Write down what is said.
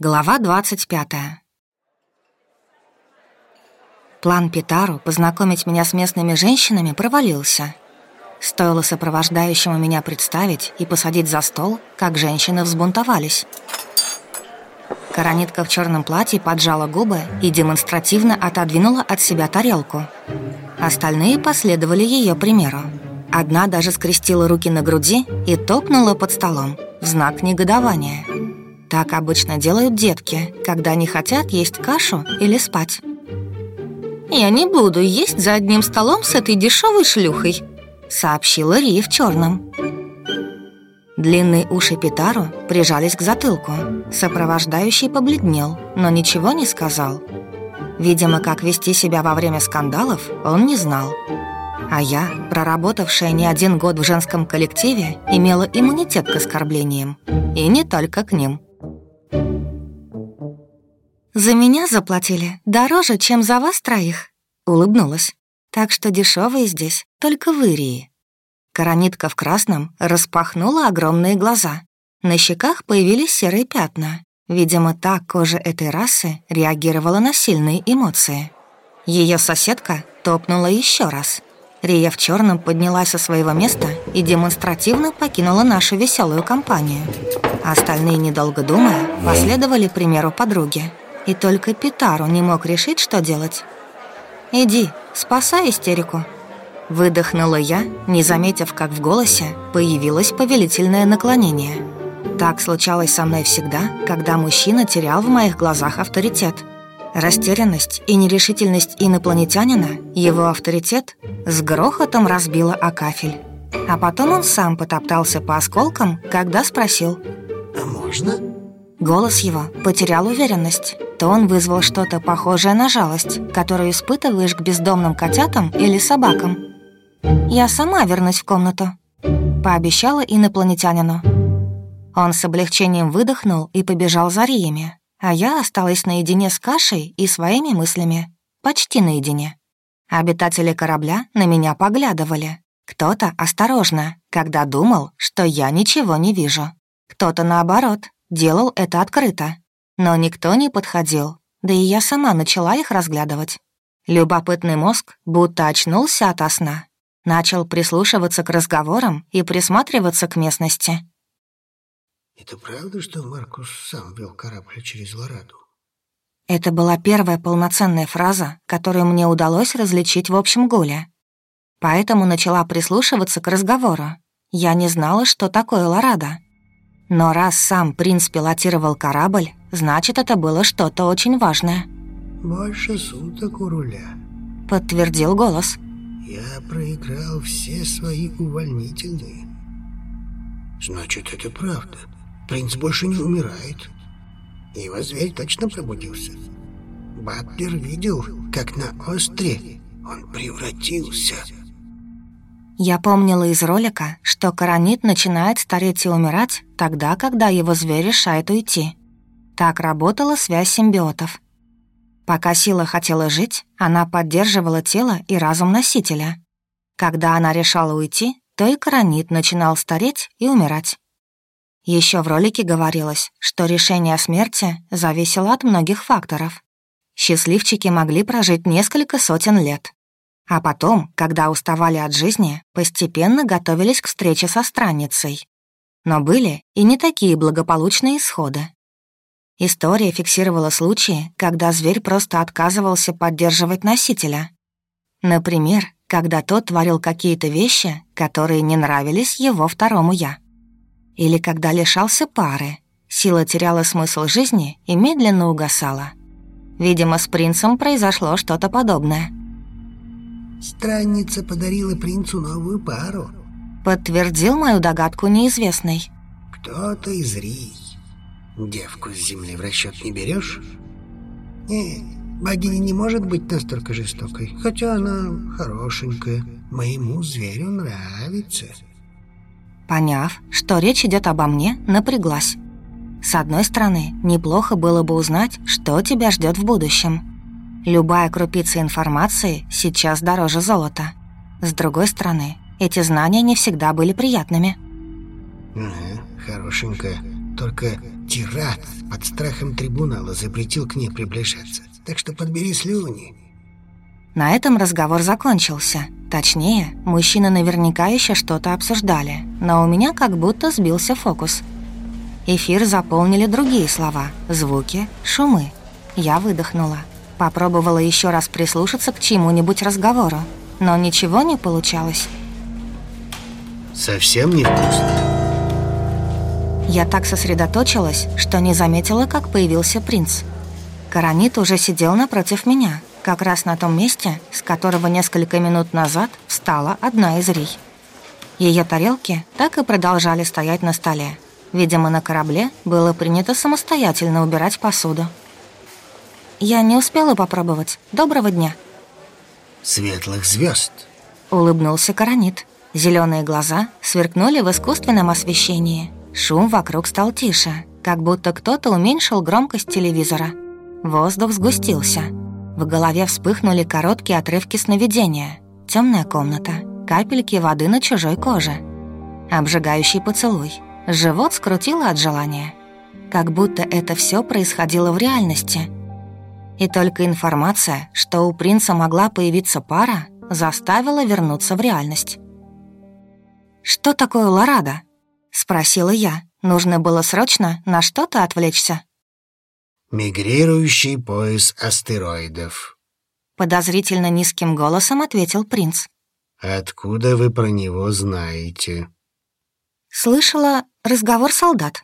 Глава 25. План Питару познакомить меня с местными женщинами провалился. Стоило сопровождающему меня представить и посадить за стол, как женщины взбунтовались. Коронитка в черном платье поджала губы и демонстративно отодвинула от себя тарелку. Остальные последовали ее примеру. Одна даже скрестила руки на груди и топнула под столом в знак негодования – так обычно делают детки, когда не хотят есть кашу или спать. «Я не буду есть за одним столом с этой дешевой шлюхой», сообщила Ри в черном. Длинные уши Питару прижались к затылку. Сопровождающий побледнел, но ничего не сказал. Видимо, как вести себя во время скандалов, он не знал. А я, проработавшая не один год в женском коллективе, имела иммунитет к оскорблениям. И не только к ним. «За меня заплатили дороже, чем за вас троих», — улыбнулась. «Так что дешевые здесь, только в Ирии». Коронитка в красном распахнула огромные глаза. На щеках появились серые пятна. Видимо, так кожа этой расы реагировала на сильные эмоции. Ее соседка топнула еще раз. Рия в черном поднялась со своего места и демонстративно покинула нашу веселую компанию. Остальные, недолго думая, последовали примеру подруги и только Питару не мог решить, что делать. «Иди, спасай истерику», — выдохнула я, не заметив, как в голосе появилось повелительное наклонение. Так случалось со мной всегда, когда мужчина терял в моих глазах авторитет. Растерянность и нерешительность инопланетянина, его авторитет, с грохотом разбила о кафель. А потом он сам потоптался по осколкам, когда спросил «А можно?» Голос его потерял уверенность то он вызвал что-то похожее на жалость, которую испытываешь к бездомным котятам или собакам. «Я сама вернусь в комнату», — пообещала инопланетянину. Он с облегчением выдохнул и побежал за Риями, а я осталась наедине с кашей и своими мыслями. Почти наедине. Обитатели корабля на меня поглядывали. Кто-то осторожно, когда думал, что я ничего не вижу. Кто-то, наоборот, делал это открыто, но никто не подходил, да и я сама начала их разглядывать. Любопытный мозг будто очнулся ото сна, начал прислушиваться к разговорам и присматриваться к местности. «Это правда, что Маркус сам вел корабль через Лораду?» Это была первая полноценная фраза, которую мне удалось различить в общем гуле. Поэтому начала прислушиваться к разговору. Я не знала, что такое Лорада. Но раз сам принц пилотировал корабль, значит, это было что-то очень важное. «Больше суток у руля», — подтвердил голос. «Я проиграл все свои увольнительные». «Значит, это правда. Принц больше не умирает. Его зверь точно пробудился. Батлер видел, как на остре он превратился». Я помнила из ролика, что коронит начинает стареть и умирать тогда, когда его зверь решает уйти. Так работала связь симбиотов. Пока сила хотела жить, она поддерживала тело и разум носителя. Когда она решала уйти, то и коронит начинал стареть и умирать. Еще в ролике говорилось, что решение о смерти зависело от многих факторов. Счастливчики могли прожить несколько сотен лет, а потом, когда уставали от жизни, постепенно готовились к встрече со странницей. Но были и не такие благополучные исходы. История фиксировала случаи, когда зверь просто отказывался поддерживать носителя. Например, когда тот творил какие-то вещи, которые не нравились его второму «я». Или когда лишался пары, сила теряла смысл жизни и медленно угасала. Видимо, с принцем произошло что-то подобное — Странница подарила принцу новую пару. Подтвердил мою догадку неизвестный. Кто-то из Рий. Девку с земли в расчет не берешь? Нет, богиня не может быть настолько жестокой, хотя она хорошенькая. Моему зверю нравится. Поняв, что речь идет обо мне, напряглась. С одной стороны, неплохо было бы узнать, что тебя ждет в будущем. Любая крупица информации сейчас дороже золота. С другой стороны, эти знания не всегда были приятными. Ага, хорошенькая. Только Тират под страхом трибунала запретил к ней приближаться. Так что подбери слюни. На этом разговор закончился. Точнее, мужчины наверняка еще что-то обсуждали, но у меня как будто сбился фокус. Эфир заполнили другие слова, звуки, шумы. Я выдохнула. Попробовала еще раз прислушаться к чему-нибудь разговору, но ничего не получалось. Совсем невкусно. Я так сосредоточилась, что не заметила, как появился принц. Каранит уже сидел напротив меня, как раз на том месте, с которого несколько минут назад встала одна из рей. Ее тарелки так и продолжали стоять на столе. Видимо, на корабле было принято самостоятельно убирать посуду. Я не успела попробовать. Доброго дня. Светлых звезд. Улыбнулся Каранит. Зеленые глаза сверкнули в искусственном освещении. Шум вокруг стал тише, как будто кто-то уменьшил громкость телевизора. Воздух сгустился. В голове вспыхнули короткие отрывки сновидения. Темная комната, капельки воды на чужой коже. Обжигающий поцелуй. Живот скрутило от желания. Как будто это все происходило в реальности. И только информация, что у принца могла появиться пара, заставила вернуться в реальность. «Что такое Лорада?» — спросила я. Нужно было срочно на что-то отвлечься. «Мигрирующий пояс астероидов», — подозрительно низким голосом ответил принц. «Откуда вы про него знаете?» «Слышала разговор солдат».